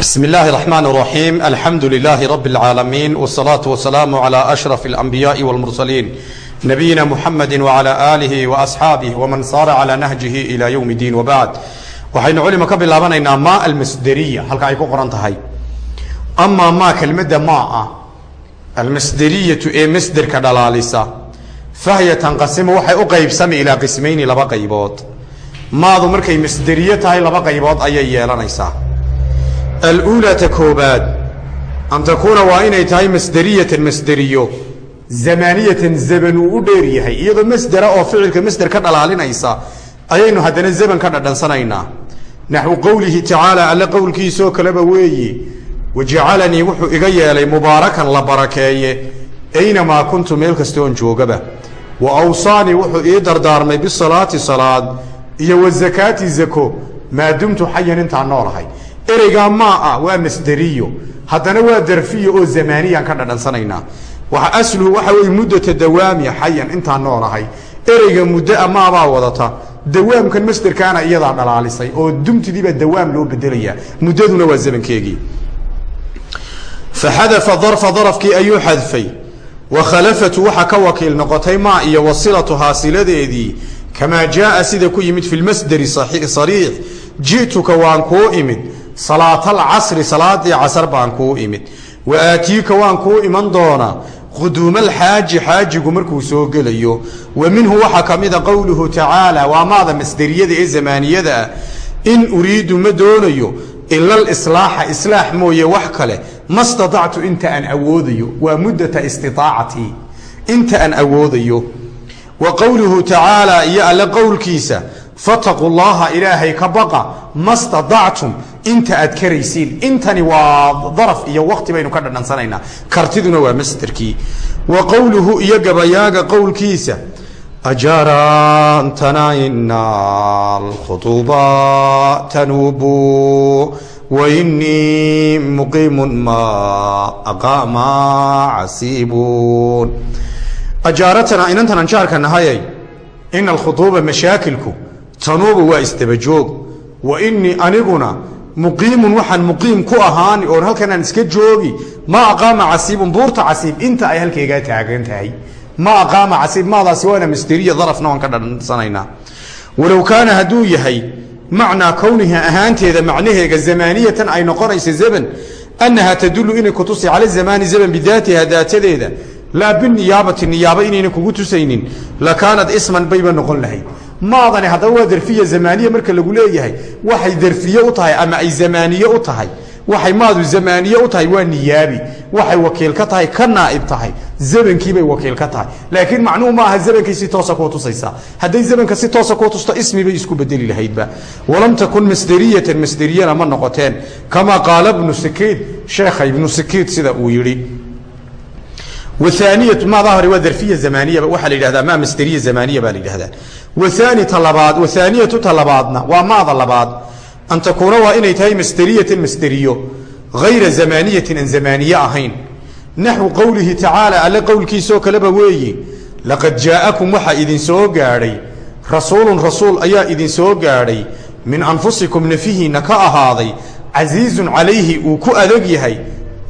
بسم الله الرحمن الرحيم الحمد لله رب العالمين والصلاة والسلام على أشرف الأنبياء والمرسلين نبينا محمد وعلى آله وأصحابه ومن صار على نهجه إلى يوم الدين وبعد waxaynu culima ka bilaabanaynaa maa almasderiya halka ay ku qoran tahay amaa maa kelmadda maa ah almasderiyatu ee masderka dhalaalisa fahya tanqasimu waxay u qaybsami ilaa qismayni laba qaybood maadu markay masderiye tahay laba qaybood ayay yeelanaysaa aluulaa ta koobaad an takuuna waa inay tahay masderiyatan masderiyo zamaaniyatan zaman uu u dheer yahay iyadoo masdera oo ficilka masder ka dhalaalinaysa ayaynu haddana zaman ka dhadhansanaynaa naxwu qowlihi tacaala alle qowlkiisoo kaleba weeye wajacalanii wuxuu iga yeelay mubaarakan la barakeeye aynamaa kuntu meel kastoon joogaba wa awsaanii wuxuu ii dardaarmay bisalaati salaad iyo wazakaati zako maa dumtu xayan intaan noolahay ereygaa maa ah waa masderiyo. Haddana waa darfiyo oo zamaaniyaan ka dhadhansanaynaa. Asluhu waxa weye muddata dawaami xayan intaan noolahay. Ereyga muddo a maabaa wadata. Dawaamkan masderkaana iyadaa dhalaalisay oo dumtidiibaa dawaam loo bedelayaa. Muddaduna waa zamankeegii. Faxadafa darfa darafkii ayuu xadfay. Wa waxaa ka wakiil noqotay maa iyo wasilatuhaa siladeedii kamaa jaaa sida ku yimid fi lmasderi sariix. Ji'tuka waan kuu imid salaatalcasri salaadii casar baan kuu imid. Wa aatiika waan kuu iman doonaa quduumalxaaji xaajigu markuu soo gelayo. Wa minhu waxaa ka mida qowluhu tacaala waa maada masderiyada ee zamaaniyada ah. In uriidu ma doonayo ila alislaaxa islaax mooye wax kale. Ma stadactu inta aan awoodayo waa muddata istiaacatii inta aan awoodayo. Wa qowluhu tacaala iyo alle qowlkiisa fataquu llaha ilaahay ka baqa ma stadactum inta aad karaysiin intani waa daraf iyo waqti baynu ka dhadhansanaynaa. Kartiduna waa masderkii wa qowluhu iyo gabayaaga qowlkiisa. Ajarantanayna alkhutuba tanubu wainii muqiimun ma aqama casiibun ajaaratana inantan aan jaarka nahayay ina alkhutuuba mashaakilku tanuubu waa isdabajoog wa inii aniguna muqiimun waxaan muqiim ku ahaani oon halkanaan iska joogi ma aqaama casiibun buurta casiib inta ay halkaygaa taagan tahay. Ma aqaama casiib maadaasi waana masderiya darafna waan ka dhadhansanaynaa. Walow kaana hadduu yahay macnaa kowniha ahaanteeda macnaheega zamaaniyatan ay noqonayso zaman annaha tadullu inay ku tusi cala zamaani zaman bidaatiha daatadeeda laa biniyaabati niyaaba inayna kugu tusaynin lakaanad isman bayba noqon lahayd maadani haddaba waa darfiya zamaaniya marka lagu leeyahay. Waxay darfiye u tahay ama ay zamaaniye u tahay? Waxay maadu zamaaniye u tahay waa niyaabi. Waxay wakiil ka tahay ka naaib tahay. Zamankiibay wakiil ka tahay. Laakiin macnuhu ma aha zamankay si toosa kuu tusaysaa hadday zamanka si toosa kuu tusto ismibay isku bedeli lahaydba walam takun masderiyatan masderiyana ma noqoteen. Kamaa qaala bnu sikiid sheekha ibnu sikiid sida uu yidhi. Waaniyatu maadaa hore waa darfiya zamaniya waxaa la yidhahdaa maa masderiya zamaniya baa la yidhahdaa waani ta labaad wahaaniyatu ta labaadna waa maada labaad. An takuuna waa inay tahay masderiyatan masderiyo hayra zamaniyatin aan zamaniye ahayn. Naxwu qowlihi tacaala alle qowlkiisoo kaleba weeye laqad jaa'akum waxaa idin soo gaadhay rasuulun rasuul ayaa idin soo gaadhay min anfusikum nafihiinna ka ahaaday casiizun calayhi uu ku adag yahay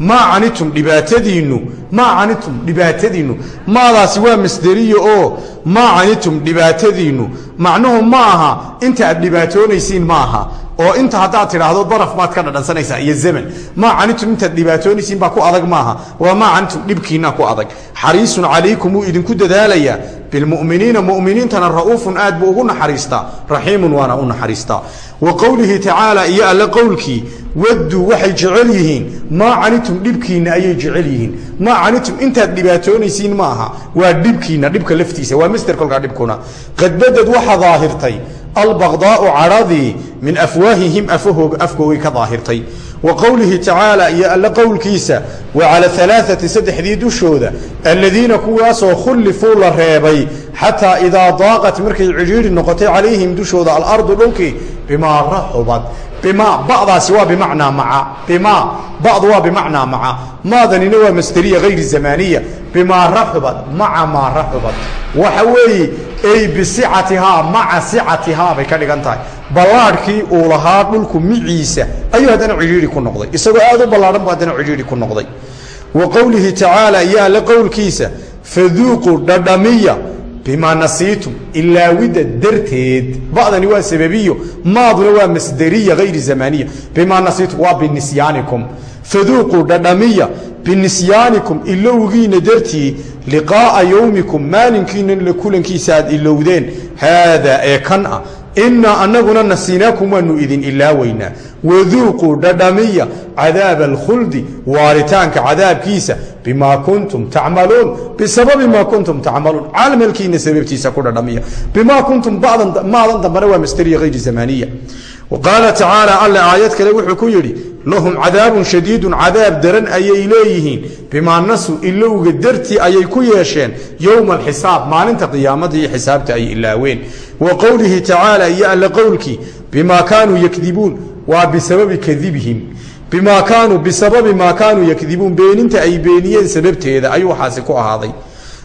maa canitum dhibaatadiinnu maa canitum dhibaatadiinnu. Maadaasi waa masderiya oo maa canitum dhibaatadiinnu. Macnuhu ma aha inta aad dhibaatoonaysiin ma aha. Oo inta haddaad tidhaahdo daraf maad ka dhadhansanaysaa iyo zaman. Maa canitum intaad dhibaatoonaysiin baa ku adag maaha waa maa canitum dhibkiinna ku adag. Xariisun calaykum wuu idinku dadaalayaa bilmuminiina muminiintana ra'uufun aad buu ugu naxariistaa raxiimun waana u naxariistaa wa qowlihi tacaala iyo alle qowlkii wadduu waxay jecel yihiin maa canitum dhibkiinna ayay jecel yihiin maa canitum intaad dhibaatoonaysiin ma aha waa dhibkiinna dhibka laftiisa waa masder kolkaa dhibkuna qad badad waxa daahirtay albaqdaau cadhadii min afwaahihim afahooga afkoogay ka daahirtay wa qowlihi tacaala iyo alle qowlkiisa wa cala alaaati saddexdii dushooda aladiina kuwaasoo khullifuu la reebay xataa idaa daaqat markay cidhiidhi noqotay calayhim dushooda alardu dhulkii bimaa raxubad bimaa badaasi waa bimacnaa maca. Bimaa badu waa bimacnaa maca. Maadanina waa masderiya hayri zamaniya bimaa raxubad maca maa raxubad waxa weeye ay bisicatihaa maca sicatihaa bay ka dhigan tahay. Ballaadhkii uu lahaa dhulku miciisa. Ayuu haddana cidhiidhi ku noqday. Isagoo aad u ballaadhan bu haddana cidhiidhi ku noqday. Wa qowlihi tacaala iyo alle qowlkiisa faduuquu dhadhamiya bimaa nasiitum ilaawidda darteed. Ba'dani waa sababiyo maaduna waa masderiya hayri zamaniya. Bimaa nasiitum waa binisyaanikum. Faduuquu dhadhamiya binisyaanikum ilowgiina dartii liqaa'a yowmikum maalinkiina la kulankiisa aad ilowdeen haadaa ee kan ah innaa annaguna nasiinaakum waanu idin ilaaweynaa waduuquu dhadhamiya cadaaba alkhuldi waaritaanka cadaabkiisa bimaa kuntum tacmaluun bisababi maa kuntum tacmaluun. Camalkiina sababtiisa ku dhadhamiya. Bimaa kuntum maadan dambana waa masteriya hayri zamaniya qaala tacaala alle aayad kale wuxuu ku yidhi lahum cadaabun shadiidun cadaab daran ayay leeyihiin bimaa nasu ilowga dartii ayay ku yeesheen yowma alxisaab maalinta qiyaamada iyo xisaabta ay ilaaween wa qowlihi tacaala iyo alle qowlkii bimaa kaanuu yakdibuun waa bisababi kadibihim bimaa kaanuu bisababi maa kaanuu yakdibuun beeninta ay beeniyeen sababteeda ayuu waxaasi ku ahaaday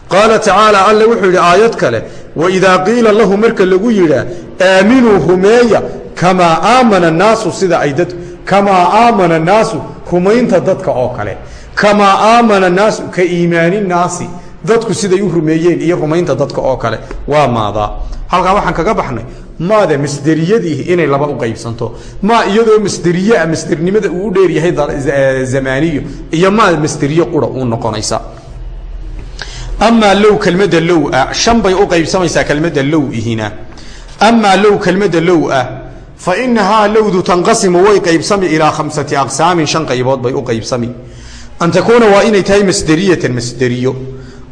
qaala tacaala alle wuxuu yidhi aayad kale waidaa qiila lahu marka lagu yidhaa aaminuu rumeeya kamaa aamana naasu sida ay dad kamaa aamana naasu rumaynta dadka oo kale kamaa aamana naasu ka iimaani naasi dadku siday u rumeeyeen iyo rumaynta dadka oo kale waa maadaa halkaa waxaan kaga baxnay maada masderiyadii inay laba u qaybsanto maa iyadoo masderiyaa masdernimada uu u dheeryahay zamaaniyo iyo maa masderiye qura uu noqonaysa. Amaa low kelmadda low ah shan bay u qaybsamaysaa kelmadda low ihina. Amaa low kelmadda low ah fa inahaa lowdu tanqasimu way qaybsami ilaa khamsati aqsaamin shan qaybood bay u qaybsami an takuuna waa inay tahay masderiyatan masderiyo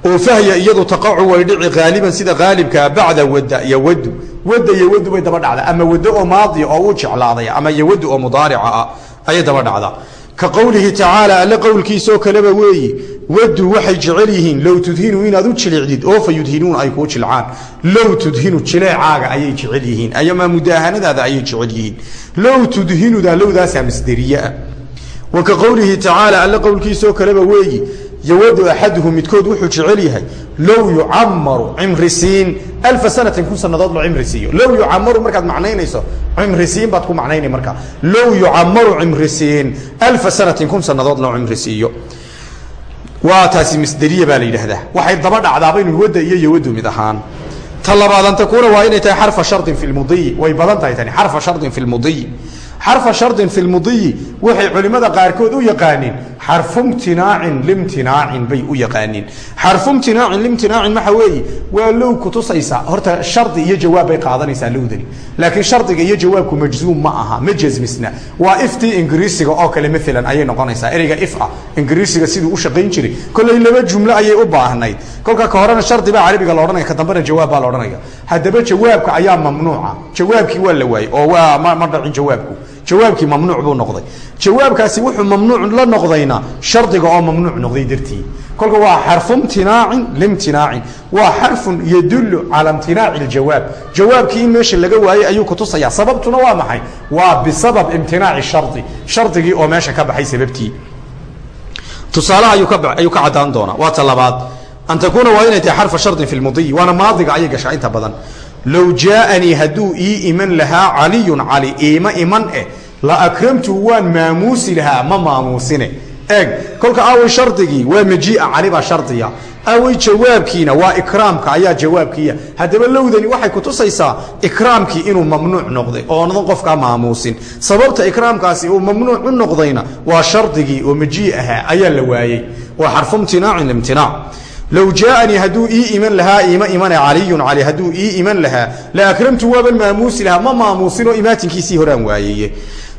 oo fahya iyadu taqacu way dhici haaliban sida haalibkaa bacda wada yowadu wada yowadu bay daba dhacdaa ama wado oo maadiya oo uu jeclaaday ama yowadu oo mudaarica ah ayay daba dhacdaa ka qowlihi tacaala alle qowlkiisoo kaleba weeyi wadu waxay jecel yihiin low tudhinu inaad u jilicdid oo fa yudhinuun ay kuu jilcaan. Low tudhinu jileecaaga ayay jecel yihiin ayamaa mudaahanadaada ayay jecel yihiin. Low tudhinuda lowdaasaa masderiyeah wa ka qowlihi tacaala alle qowlkiisoo kaleba weeyi yowadu axaduhu midkood wuxuu jecel yahay low yucamaru cimrisiin alfa sanatin kun sanadood loo cimri siiyo. Low yucamaru markaad macnaynayso cimrisiin baad ku macnaynay markaa low yucamaru cimrisiin alfa sanatin kun sanadood loo cimri siiyo. Waa taasi masderiya baa la yidhaahdaa. Waxay daba dhacdaabaynu wadda iyo yowadu mid ahaan. Ta labaad an takuuna waa inay tahay xarfa shardin fi lmudiyi way badan tahay tani xarfa shardin fi lmudiyi xarfa shardin fi lmudiyi waxay culimmada qaarkood u yaqaaniin xarfumtinaacin limtinaacin bay u yaqaaniin xarfumtinaacin limtinaacin waxa weeye? Waa low kutusaysa horta shardi iyo jawaab bay qaadanaysaa lowdani laakiin shardiga iyo jawaabku majzuum ma aha ma jasmisna waa iftii ingiriisiga oo kale maalan ayay noqonaysaa. Ereyga if ah ingiriisiga siduu u shaqayn jiray. Kolley laba jumlo ayay u baahnayd. Kolka ka horena shardi baa carabiga la odhanaya ka dambena jawaab baa la odhanaya. Haddaba jawaabka ayaa mamnuuca. Jawaabkii waa la waayey oo waa ma dhacin jawaabku jawaabkii mamnuuc buu noqday. Jawaabkaasi wuxuu mamnuuc la noqdayna shardiga oo mamnuuc noqday dartii. Kolka waa xarfu imtinaacin limtinaacin waa xarfun yadullu cala imtinaaci ljawaab jawaabkii in meesha laga waayey ayuu kutusaya sababtuna waa maxay? Waa bisabab imtinaaci shardi. Shardigii oo meesha ka baxay sababtii. Tusaalaha ayuu ka caddaan doonaa. Waa ta labaad. An takuuna waa inay tahay xarfa shardin fi lmudiyi waana maadiga ayay gashaa inta badan low jaaanii hadduu ii iman lahaa caliyun cali iima iman eh la akramtu waan maamuusi lahaa ma maamuusine eeg kolka aaway shardigii waa majiia cali baa shardiya aaway jawaabkiina waa ikraamka ayaa jawaabkiiya haddaba lowdani waxay kutusaysaa ikraamkii inuu mamnuuc noqday oonadan qofkaa maamuusin sababta ikraamkaasi uu mamnuuc u noqdayna waa shardigii oo majii ahaa ayaa la waayey waa xarfu imtinaacin imtinaac low jaaanii hadduu ii iman lahaa iima imane caliyun cali hadduu ii iman lahaa la akramtu waaban maamuusi lahaa ma maamuusinoo imaatinkiisii horaan waayeye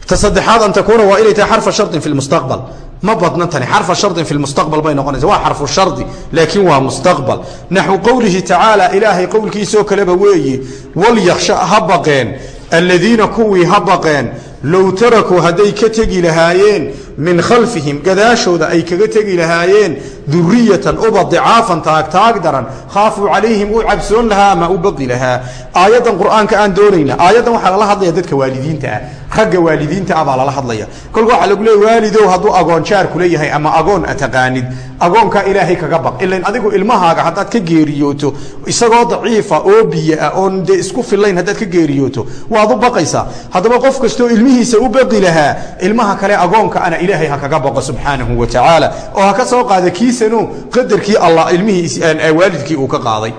ta saddexaad an takuuna waa inay tahay xarfa shardin fi lmustaqbal ma badna tani xarfa shardin fi lmustaqbal bay noqonaysa waa xarfu shardi laakiin waa mustaqbal naxwu qowlihi tacaala ilaahay qowlkiisoo kaleba weeye walyaksha ha baqeen aladiina kuwii ha baqeen low tarakuu hadday ka tegi lahaayeen min khalfihim gadaashooda ay kaga tegi lahaayeen duriyatan uba dicaafan taagtaag daran khaafuu calayhim u cabsoon lahaa ama u baqi lahaa. Aayaddan qur'aanka aan doonayna aayaddan waxaa lala hadlaya dadka waalidiinta ah ragga waalidiinta ah baa lala hadlaya kolka waxaa lagu leey waalidow hadduu agoon jaar ku leeyahay ama agoon a taqaanid agoonkaa ilaahay kaga baq ilan adigu ilmahaaga haddaad ka geeriyooto isagoo daciifa oo biyo ah oon dee isku fillayn haddaad ka geeriyooto waad u baqaysaa. Haddaba qof kastoo ilmihiisa u baqi lahaa ilmaha kale agoonka ana ilaahay ha kaga baqo subxaanahu wa tacaala oo ha ka soo qaada kiisano qadarkii allah ilmihii waalidkii uu ka qaaday.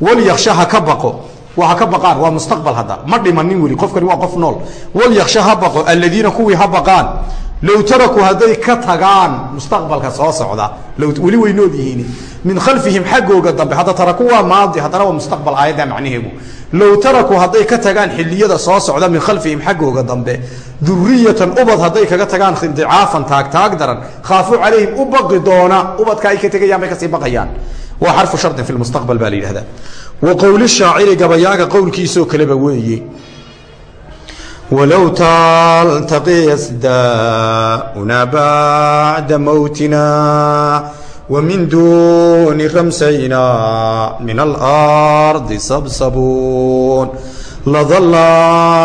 Walyaksha ha ka baqo. Waa ka baqaan waa mustaqbal hadda. Ma dhimanin weli qofkani waa qof nool. Walyaksha ha baqo aladiina kuwii ha baqaan low tarakuu hadday ka tagaan mustaqbalka soo socda weli way nool yihiin min khalfihim xaggooga dambe hadda taraku waa maadi haddana waa mustaqbal aayadda macnaheegu low tarakuu hadday ka tagaan xiliyada soo socda min khalfihim xaggooga dambe duriyatan ubad hadday kaga tagaan dicaafan taagtaag daran khaafuu calayhim u baqi doona ubadka ay ka tegayaan bay ka sii baqayaan waa xarfu shardin fi lmustaqbal baa la walow taaltaqi asdaa'unaa bacda mowtinaa wa min duuni ramsaynaa min alardi sabsabuun ladalla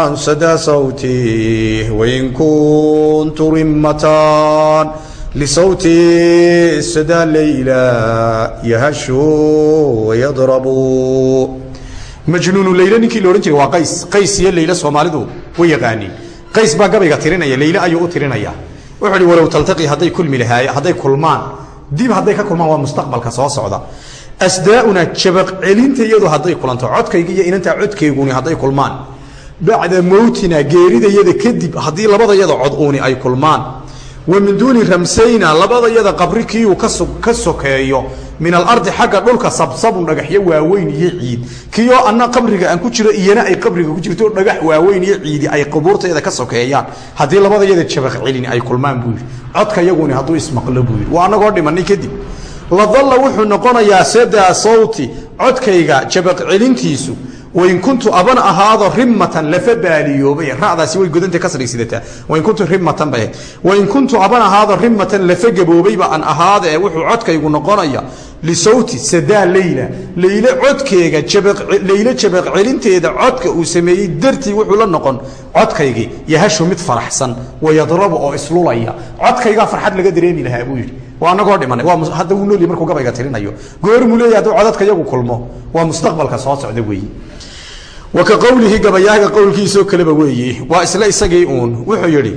anshadaa sawtih wain kuntu rimmataan lisawti sadaa leyla yahashuu wayadrabuu majnuunu majnuunuleyl ninkii laodhan jiray waa qays. Qays iyo leyl soomaalidu way yaqaaniin. Qays baa gabayga tirinaya leyle ayuu u tirinaya. Wuxuu hi walow taltaqii hadday kulmi lahaay hadday kulmaan dib hadday ka kulmaan waa mustaqbalka soo socda. Asdaauna jabaq celinta iyadu hadday kulanto codkayga iyo inantaa codkayguni hadday kulmaan. Bacda mowtina geeridayada kadib haddii labadayada cod uuni ay kulmaan. Wa min duuni ramsayna labadayada qabri kiiuu ka sokeeyo min alardi xagga dhulka sabsabun dhagaxyo waaweyn iyo ciid. Kioo anna qabriga aan ku jiro iyana ay qabriga ku jirto dhagax waaweyn iyo ciidi ay qubuurtayada ka sokeeyaan. Haddii labadayada jabaq celini ay kulmaan buu yidhi. Codka yaguni hadduu ismaqlo buu yidhi. Waa anagoo dhimanay kadib. Ladalla wuxuu noqonayaa sadaa sawti codkayga jabaq celintiisu wain kuntu aban ahaado rimatan lafa baaliyoobay. Radaasi way godanta kasray sidataa wain kuntu rimatan bay. Wain kuntu aban ahaado rimatan lafa gaboobayba aan ahaada ee wuxuu codkaygu noqonaya. Lisawti sadaa leyla leyle codkeega leyle jabaq celinteeda codka uu sameeyey dartii wuxuu la noqon. Codkaygii yahashu mid faraxsan wayadrabu oo islulaya. Codkaygaa farxad laga dareemi lahaa buu yidhi. Waa anagoo dhimanay. Waa hadda markuu gabayga tirinayo. Goormuu leeyahy hadduu codadka yagu kulmo. Waa mustaqbalka soo socda weeye wa ka qowlihi gabayaaga qowlkiisoo kaleba weeye waa isla isagii uun wuxuu yidhi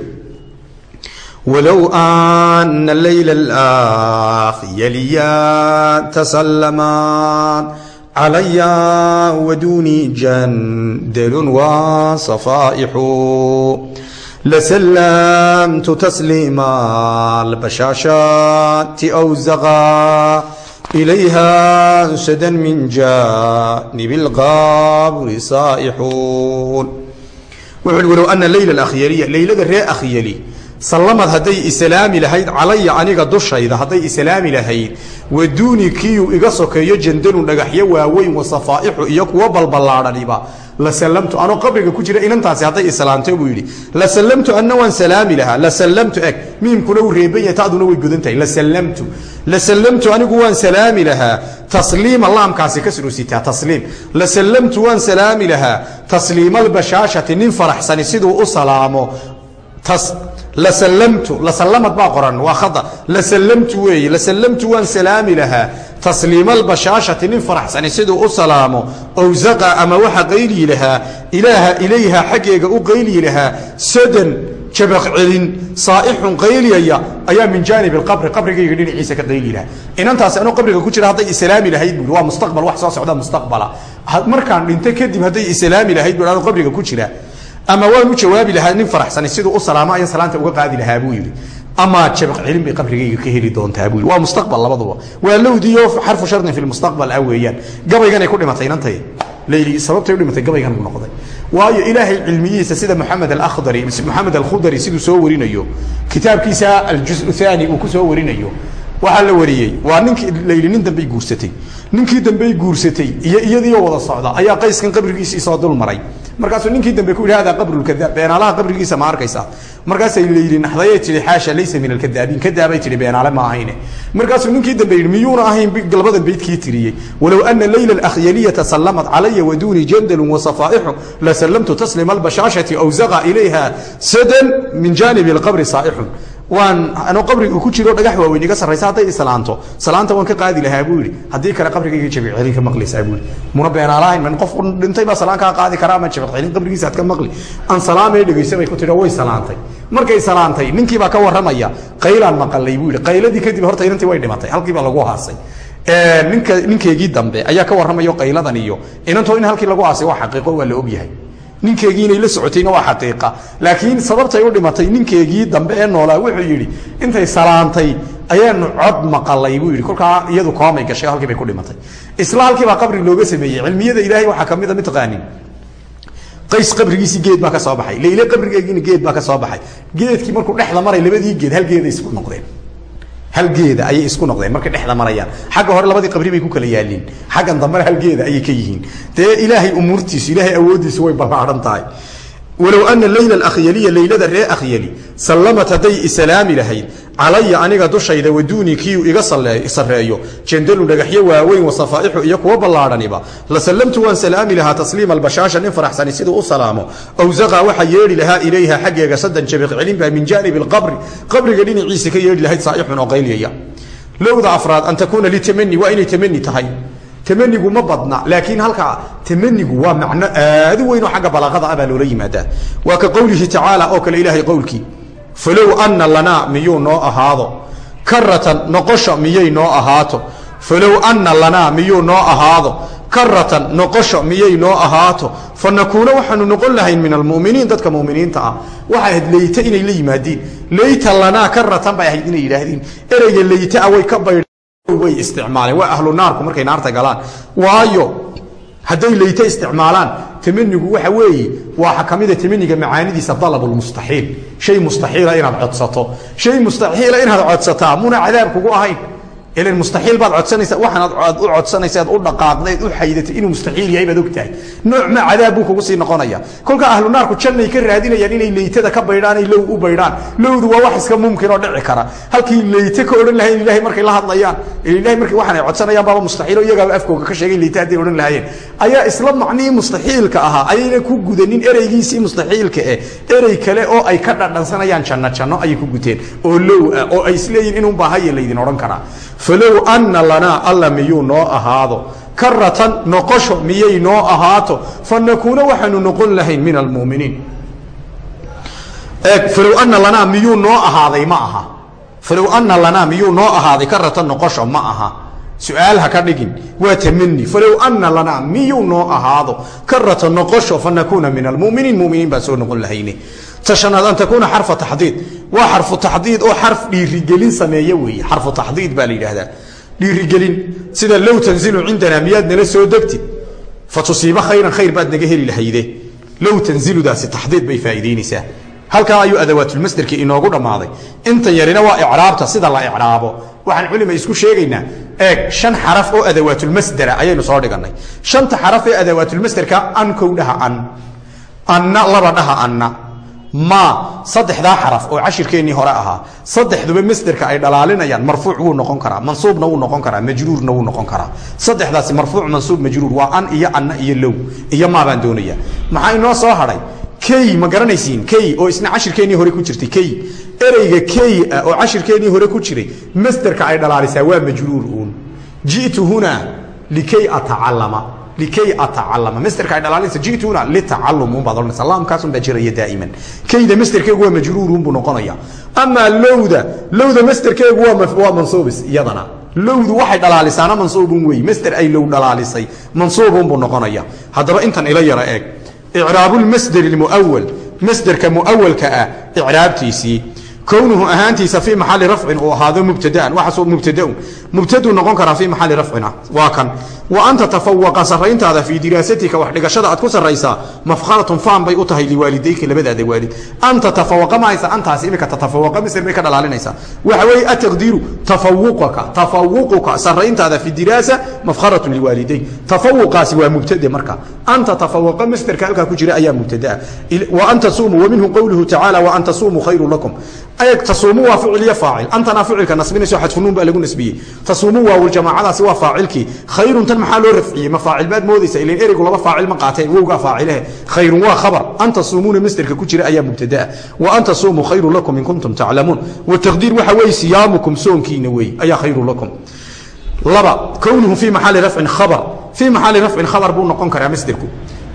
walow ana layla alaakhiyaliya tasallamaan calaya waduunii jandalun waa safaaixu lasallamtu tasliima albashaashaati awzaqa ilayha ansadan min jaanib lqaabri saaixuun wuxuui walow ana leyla alakhyaliya leylada ree akhyali sallamad hadday islaami lahayd calaya aniga dushayda hadday islaami lahayd waduuni kiiyuu iga sokeeyo jandanu dhagaxyo waaweyn wasafaaixu iyo kuwo balballaadhaniba la sallamtu anoo qabriga ku jira inantaasi hadday islaamto buu yidhi. La sallamtu anna waan salaami lahaa. La sallamtu eg miimkuna uu reeban yahay ta'duna way godan tahay la sallamtu. La sallamtu anigu waan salaami lahaa. Tasliima laamkaasi ka surusitaa tasliim. La sallamtu waan salaami lahaa. Tasliima albashaashati nin faraxsani siduu u salaamo. Tas la sallamtu la sallamad baa qoran waa khada. La sallamtu weeye la sallamtu waan salaami lahaa tasliima albashaashati nin faraxsani siduu u salaamo owsaqa ama waxa qayliyi lahaa ilaaha ilayha xaggeega u qayliyi lahaa sadan jabaq celin saaixun qayliyaya ayaa min jaanib alqabri qabrigayga dhinaciisa ka qayli lahaa inantaasi anuu qabriga ku jira hadday islaami lahayd bui waa mustaqbal wax soo socda mustaqbala. Markaan dhinto kadib hadday islaami lahayd bu anuu qabriga ku jira. Ama waan u jawaabi lahaa nin faraxsani siduu u salaamo ayaan salaanta uga qaadi lahaa buu yidhi ama jabaq celin bay qabrigayga ka heli doontaa buu yidhi. Waa mustaqbal labaduba. Waa lowdiyo xarfu shardin fi lmustaqbal ah weeyaan. Gabayganay ku dhimatay inantay leyli sababtay u dhimatay gabaygan buu noqday. Waayo ilaahay cilmiyihiisa sida moxamed alakhdari moxamed alkhudari siduu soo warinayo kitaabkiisa aljuzu thani uu ku soo warinayo waxaa la wariyey waa ninkii layli nin dambey guursatay. Ninkii dambey guursatay iyo iyadiioo wada socda. Ayaa qayskan qabrigiisii soo dul maray markaasuu ninkii dambe ku yidhi hada qabrulkadaab beenaalaha qabrigiisa ma arkaysaa. Markaasay layidhi naxdayay tihi xaasha laysa min alkadaabiin kadaabay tihi beenaale ma ahayne. Markaasuu ninkii dambe yidhi miyuuna ahayn galbadan beydkii tiriyey. Walow ana layla alakhyaliyata sallamat calaya waduuni jandalun wasafaaixu la sallamtu taslima albashaashati aw zaqa ilayha sadan min jaanibi alqabri saa'ixun waan anuu qabriga ku jiro dhagax waaweyn iga sarraysa hadday islaanto salaanta waan ka qaadi lahaa buu yidhi. Haddii kale qabrigayga jabir celin ka maqlaysaa buu yidhi. Muna beenaalahayn man qof dhintay baa salaan qaadi karaa ama jabir celin qabrigiisa aad ka maqli. Aan salaamee dhegaysa bay ku tidhi way salaantay. Markay salaantay ninkii baa ka warramaya qaylaan maqalay buu yidhi. Qayladii kadib horta inantii way dhimatay halkii baa lagu haasay. Ninka ninkeygii dambe ayaa ka warramayo qayladan iyo inantoo in halkii lagu haasay waa xaqiiqo waa la ogyahay ninkeegii inay la socotayna waa xaqiiqa. Laakiin sababtay u dhimatay ninkeegii dambe ee noolaa wuxuu yidhi intay salaantay ayaanu cod maqalay buu yidhi. Kolkaa iyadu koomay gashay halkii bay ku dhimatay. Isla halkii baa qabri looga sameeyey. Cilmiyada ilaahay waxaa ka mid a mitaqaanin qays qabrigiisii geed baa ka soo baxay. Leyle qabrigeegiina geed baa ka soo baxay. Geedkii markuu dhexda maray labadii geed hal geeday isku noqdeen hal geeda ayay isku noqdeen markay dhexda marayaan. Xagga hore labadii qabri bay ku kala yaaliin xaggan dambena hal geeda ayay ka yihiin. Dee ilaahay umuurtiisu ilaahay awooddiisu way ballaadhan tahay. Walow ana leyla akhyaliya leylada ree akhyali sallamat hadday isalaami lahayd calaya aniga dushayda waduunii kiiu iga sareeyo jandalun dhagaxyo waaweyn wasafaaixu iyo kuwa ballaadhaniba. La sallamtu waan salaami lahaa tasliima albashaasha nin faraxsani siduu u salaamo. Aw zaqa waxaa yeedhi lahaa ilayha xaggeega sadan jabiq celinbaa min jaanibi alqabri. Qabriga dhinaciisa ka yeedhi lahayd saaixun oo qaylyaya lowda afraad an takuuna litamani waa inay tamani tahay. Tamanigu ma badna laakiin halkaa tamanigu waa macno aad u weyn oo xagga balaaqada ah baa loola yimaadaa. Waa ka qowlihi tacaala oo kale ilaahay qowlkii falow anna lanaa miyuu noo ahaado? Karatan noqosho miyay noo ahaato? Falow anna lanaa miyuu noo ahaado? Karatan noqosho miyay noo ahaato? Fa nakuuna waxaanu noqon lahayn min almuminiin dadka muminiinta ah. Waxay ahayd leyte inay la yimaadiin leyta lanaa karatan bay ahayd inay yidhaahdeen. Ereyga leytaa way ka baydh way isticmaaleen. Waa ahlu naarku markay naarta galaan. Waayo hadday leyte isticmaalaan tamanigu waxa weeye waa ka mida tamaniga macaanidiisa dalabulmustaxiil shay mustaxiila inaad codsato. Shay mustaxiila inaad codsataa muna cadaab ahayn ilan mustaxiil baad codsanaysa waxaanaad aad u codsanaysa aad u dhaqaaqdayd u xaydatay inuu mustaxiil yahay baad ogtahay. Nooc ma cadaab buu kugu sii noqonaya. Kolka ahlu naarku jannay ka raadinayaan inay leytada ka baydhaan ay low u baydhaan. Lowdu waa wax iska mumkin oo dhici kara. Halkii leyte ka odhan lahayn ilahay markay la hadlayaan ilahay markay waxaan ay codsanayaan baaba mustaxiilo iyagaaba afkooga ka sheegay leyte hadday odhan lahaayeen. Ayaa isla macnihii mustaxiilka ahaa ayayna ku gudanin ereygiisii mustaxiilka eh. Erey kale oo ay ka dhadhansanayaan janno janno ayay ku guteen. Oo low ah oo ay isleeyihin inun baahaya laydin odhan karaa falow anna lanaa alla miyuu noo ahaado. Karatan noqosho miyay noo ahaato. Fa nakuuna waxaanu noqon lahayn min almuminiin. Falow anna lanaa miyuu noo ahaaday ma aha. Falow anna lanaa miyuu noo ahaaday karatan noqosho ma aha. Su'aal ha ka dhigin waa tamani falow anna lanaa miyuu noo ahaado karatan noqosho fa nakuuna min almuminiin. Muminiin baan soo noqon lahayne tashanaad an takuuna xarfa taxdiid. Waa xarfu taxdiid oo xarf dhiirigelin sameeye weeye. Xarfu taxdiid baa la yidhaahdaa. Dhiirigelin sida low tanzilu cindanaa miyaad nala soo degtid fa khayran khayr baad naga heli lahayde. Low tanziludaasi taxdiid bay faa'iidaynaysaa. Halkaa ayuu adawaatulmasderkii inoogu dhammaaday. Intan yarina waa icraabta sida la icraabo. Waxaan culima isku sheegaynaa. Eeg shan xaraf oo adawaatulmasdera ayaynu soo dhigannay. Shanta xaraf ee adawaatulmasderka an kow dhaha an. Anna laba dhaha anna ma saddexdaa xaraf oo cashirkeennii hore ahaa saddexduba masderka ay dhalaalinayaan marfuuc wuu noqon karaa mansuubna wuu noqon karaa majruurna wuu noqon karaa. Saddexdaasi marfuuc mansuub majruur waa an iyo anna iyo low iyo maa baan doonaya. Maxaa inoo soo hadhay? Key ma garanaysiin key oo isna cashirkeennii hore ku jirtay key ereyga key ah oo cashirkeennii hore ku jiray masderka ay dhalaalisaa waa majruur uun. Ji'tu huna likay atacallama likay atacallama masderka ay dhalaalinaysa ji'tu huna litacallum uun baad odhanaysa laamkaasun baa jiraya daa'iman keyda masderkeegu waa majruur uun buu noqonaya amaa lowda lowda masderkeegu waa waa mansuubis iyadana lowdu waxay dhalaalisaana mansuubun wey masder ay low dhalaalisay mansuubun buu noqonaya haddaba intan ila yara eeg icraabu lmasder lmuawal masderka muawalka ah icraabtiisii kownuhu ahaantiisa fii maxali rafcin uu ahaado mubtadaan. Waxaasoo mubtadaun. Mubtaduu noqon karaa fii maxali rafcina waa kan. Wa anta tafawaqa sarrayntaada fii diraasatika wax dhigashada aad ku sarraysaa mafkharatun faan bay u tahay liwaalidayka labadaada waalid. Anta tafawaqa ma haysa antaasi imika tatafawaqa misr bay ka dhalaalinaysaa. Waxa weeye ataqdiiru tafawuqaka tafawuquka sarrayntaada fi diraasa mafkharatun liwaalidayn tafawuqaasi waa mubtade marka. Anta tafawaqa masderka halkaa ku jira ayaa mubtadaa wa an tasuumuu wa minhu qowluhu tacaala wa an tasuumuu khayru lakum. Ayag tasuumuu waa ficil iyo faacil. Antana ficilka nasbinayso xadfunuun baa lagu nasbiyey. Tasuumuu waawul jamaacadaasi waa faacilkii. Khayrun tan maxaa loo rafciyey ma faacil baad moodaysa ilan ereygu laba faacil ma qaatee? Wowgaa faacilehe khayrun waa khabar. An tasuumuuna masderka ku jira ayaa mubtadaa wa an tasuumuu khayru lakum in kuntum taclamuun wataqdiir waxa weeye siyaamukum soonkiina weeye ayaa khayru lakum laba kownuhu fii maxali rafcin khabar. Fii maxali rafcin khabar buu noqon karaa masderku.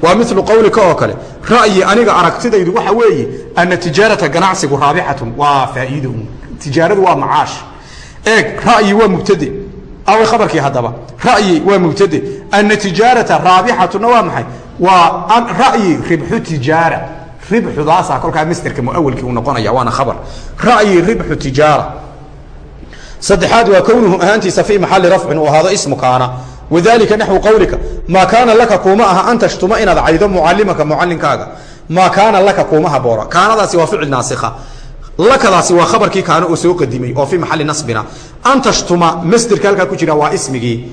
Waa milu qowlika oo kale ra'yi aniga aragtidaydu waxa weeye ana tijaarata ganacsigu raabixatun waa faa'iido tijaaradu waa macaash. Eeg ra'yi waa mubtade awe khabarkii haddaba ra'yi waa mubtade ana tijaarata raabixatuna waa maxay? Waa ra'yi ribxu tijaara. Ribxudaasaa kolkaa masderka muawalkii uu noqonaya waana khabar. Ra'yi ribxu tijaara saddexaad waa kownuhu ahaantiisa fii maxali rafcin uu ahaado ismu wadalika naxwu qowlika maa kaana laka kuuma aha an tashtuma inaad caydo mucalimaka mucalinkaaga maa kaana laka kuuma haboora kaanadaasi waa ficil naasikha. Lakadaasi waa khabarkii kaana oo soo qadimay oo fii maxali nasbina. An tashtuma masderka halkaa ku jira waa ismigii.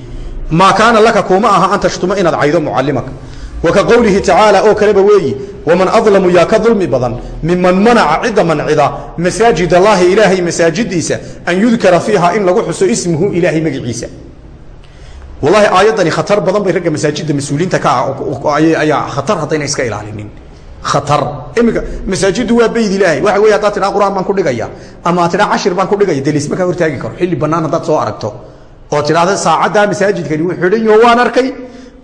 Maa kaana laka kuuma aha an tashtuma inaad caydo mucalimaka wa ka qowlihi tacaala oo kaleba weeyi waman adlamu yaa ka dulmi badan miman manaca cidda mancida masaajid allaahi ilaahay masaajidiisa an yudkara fiiha in lagu xuso ismuhu ilaahay magaciisa. Wallahi aayaddani khatar badan bay ragga masaajidda mas'uuliyiinta ka ah ayaa khatar haddayna iska ilaalinin. Khatar. Iminka masaajiddu waa bayd ilaahay. Waxa wey haddaad tidhaa qur'aan baan ku dhigaya ama ad cashir baan ku dhigaya dee laisma hortaagi karo. Xilli bannaan haddaad soo aragto oo tidhaahda saacaddaa masaajidkani wuu xidhan yaho waan arkay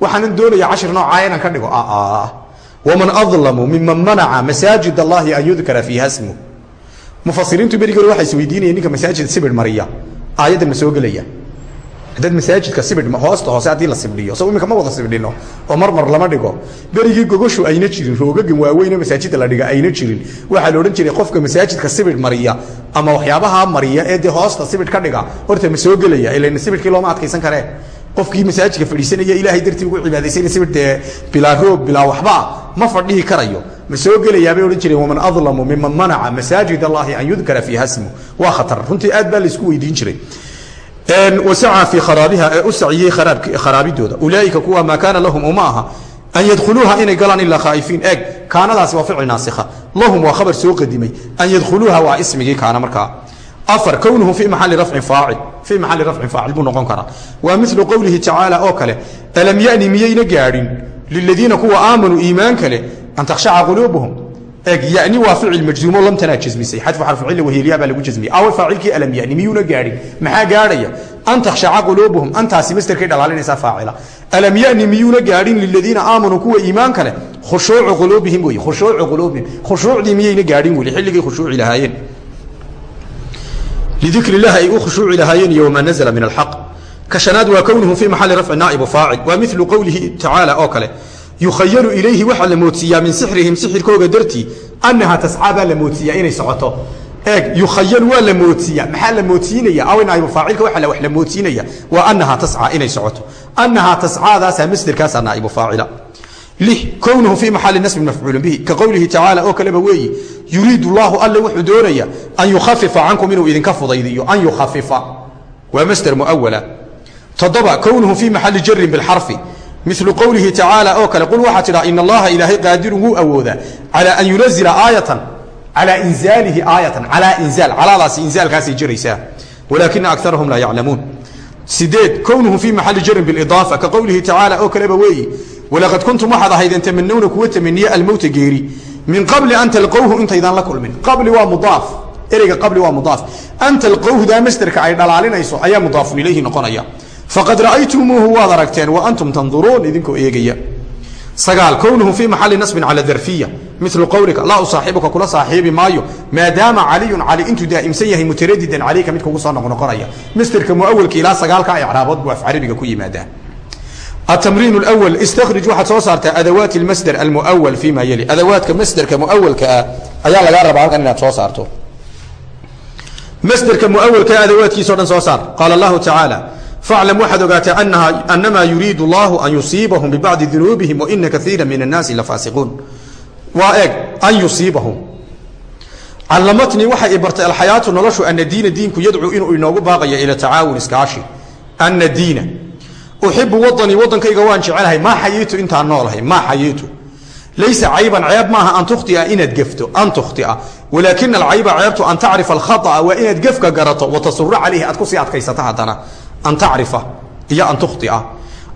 waxaanan doonaya cashir noocaa inaan ka dhigo. Waman adlamu miman manaca masaajid allahi an yudkara fiiha smu mufasiriintu berigi hore waxay isweydiinayeen ninka masaajid sibir mariya. Aayaddan ma soo gelaya. Haddaad masaajidka sibir hoosta hoose haddii la sibdhiyo so iminka wada sibdhino oo mar mar lama dhigo. Berigii gogoshu ayna jirin roogagan waaweynoo masaajidda la dhiga ayna jirin. Waxaa la odhan jiray qofka masaajidka sibir mariya ama waxyaabaha mariya ee dee hoosta sibir ka dhiga. Horta ma soo gelaya ilan sibirkii looma adkaysan karee qofkii masaajidka fadhiisanaya ilaahay dartii ugu cibaadaysana sibir dee bilaa roog bilaa waxbaa ma fadhihi karayo. Ma soo gelayaa bay odhan jireen waman adlamu miman manaca masaajid allahi an yudkara fiiha smu waa khatar. Runtii aad baa laysku weydiin jiray. Wasaca fii kharaabiha ee u saciyey kharaabidooda. Ulaaika kuwa maa kaana lahum uma aha an yadkhuluuha inay galaan ilaa khaa'ifiin. Eeg kaanadaasi waa ficil naasikha. Lahum waa khabar soo qadimay. An yadkhuluuha waa ismigii kaana markaa. Afar kownuhu fii maxali rafcin faacil fii maxali rafcin faacil buu noqon karaa. Waa milu qowlihi tacaala oo kale alam yani miyayna gaadhin? Liladiina kuwa aamanuu iimaanka leh an takhshaca quluubuhum. Eeg yani waa ficil majzuumo lamtanaa jasmisay xadfu xarfucilla waheliyaa baa lagu jasmiyey awe faacilkii alam yani miyuuna gaadhin? Maxaa gaadhaya? An takhshaca quluubuhum. Antaasi masderkay dhalaalinaysaa faacila. Alam yani miyuuna gaadhin? Liladiina aamanuu kuwa iimaanka leh khushuucu quluubihim wey khushuucu quluubihim. Khushuucdii miyayna gaadhin? weli xilligay khushuuci lahaayeen lidikr illahi ay u khushuuci lahaayeen iyo wamaa nazla min alxaq ka shanaad waa kownuhu fii maxali rafci naa'ibu faacil waa milu qowlihi tacaala oo kale yukhayalu ilayhi waxaa la moodsiiyaa min sixrihim sixirkooga dartii annaha tascaa baa la moodsiiyaa inay socoto eeg yukhayalu waa la moodsiiya maxaa la moodsiinaya aw naa'ibu faacilka waxa wax la moodsiinaya waa annaha tascaa inay socoto annahaa tascaadaasaa masderkaasaa naa'ibu faacila kownuhu fii maxali nasbin mafcuulin bihi. Ka qowlihi tacaala oo kaleba weeyi yuriidu llaahu alle wuxuu doonaya an yukhafifa cankum inuu idinka fudaydiyo an yukhafifa. Waa masder muawala toddoba kownuhu fii maxali jarin bilxarfi milu qowlihi tacaala oo kale qul waxaa tidhaa in allaha ilaahay qaadirun wuu awoodaa calaa an yunazila aayatan calaa inzaalihi aayatan calaa inzaal calaadaasi inzaalkaasay jiraysaa walaakina akarahum laa yaclamuun. Sideed kownuhu fii maxali jarin bilidaafa ka qowlihi tacaala oo kaleba weeyi walaqad kuntum waxaad ahaydeen tamanuuna kuwa tamaniya almowta geeri min qabli an talqowhu intaydaan la kulmin qabli waa mudaaf ereyga qabli waa mudaaf an talqowhdaa masderka ay dhalaalinayso ayaa mudaafun ilayhi noqonaya faqad ra'aytumuuhu waad aragteen wa antum tanduruun idinkoo eegaya sagaal kownuhu fii maxali nasbin cala darfiya milu qowlika laa usaaxibuka kula saaxiibi maayo maadaama caliyun cali intuu daa'imsan yahay mutaradidan calayka mid kugu soo noqnoqonaya masderka muawalka ilaa sagaalka icraabood buu af carabiga ku yimaadaa التمرين الأول استخرج waxaad soo saartaa أdawاaت المسدر المؤول فيma yلي أdawاaدka masderka muawlka ah ayaa lagaa rabaa halkan inaad soo saarto masderka muawlka adawaadkiisa o dhan soo saar qaal الlahu taعaalى فاعلم waxaad ogaataa أنما يuriid الlah أن يuصيibهم ببعضi ذuنوبهم وإنa كثيiرا من الناaس لفاaسقوuن waa eeg أن يuصيibهم calamatnii waxay i bartay alxayaaةu noloshu أna diina diinku yadcuu inuu inoogu baaqayo ilى tacaawun iskaashi أna diina uxibu wadanii wadankayga waan jecelahay maa xayiitu intaan noolahay maa xayiitu laysa cayban ceeb maaha an tukhtia inaad gefto an tukhtia walaakina alcayba ceebtu an tacrifa alkhaطa waa inaad gefka garato watasura calayhi aad ku sii adkaysata haddana an tacrifa iyo an tukhtia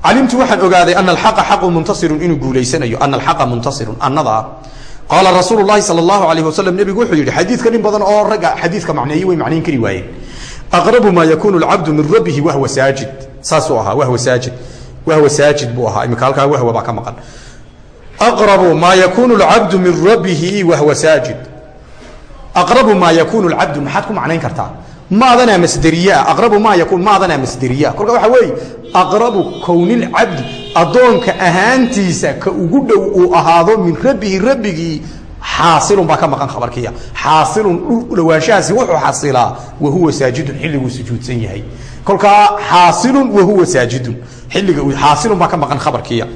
calimtu waxaan ogaaday ana alxaqa xaqu muntasirun inuu guulaysanayo ana alxaqa muntasirun annadaa qaala rasuulu lahi sal allahu alayh wasalam nebigu wuxuu yidhi xadiidka nin badan oo ragga xadiidka macneeye way macnayn kari waayeen aqrabu maa yakuunu alcabdu min rabbihi wahwa saajid saasuu ahaa wahwa saajid wahwa saajid buu ahaa. Imika halkaa wahwa baa ka maqan. Aqrabu maa yakuunu alcabdu min rabbihi wahwa saajid. Aqrabu maa yakuunu alcabdu maxaad ku macnayn kartaa? Maadanaa masderiyaa aqrabu maa yakuun maadanaa masderiya kolka waxaa weeye aqrabu kownilcabdi addoonka ahaantiisa ka ugu dhow uu ahaado min rabbihi rabbigii xaasilun baa ka maqan khabarkiya xaasilun dhawaanshahaasi wuxuu xasilaa wahuwa saajidun xilliguu sujuudsan yahay kolkaa xaasilun wahuwa saajidun. Xilliga xaasilun baa ka maqan khabarkiya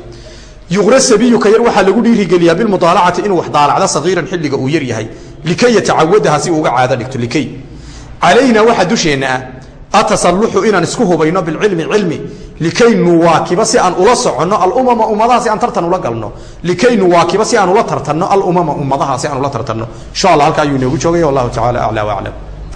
yuqra sabiyu ka yar waxaa lagu dhiirigeliyaa bilmudaalacati inuu wax daalacdo sagiiran xilliga uu yar likay yatacawadaha si uu uga caado dhigto likay. Calayna waxaa dusheenna ah inaan isku hubayno bilcilmi cilmi likay nuwaakiba si aan ula soconno alumama ummadaha si aan tartan ula galno. Likay nuwaakiba si aan ula tartanno alumama ummadaha si aan ula tartanno. Insha allah halkaa ayuu inoogu joogaya wallahu tacala aclaa waclam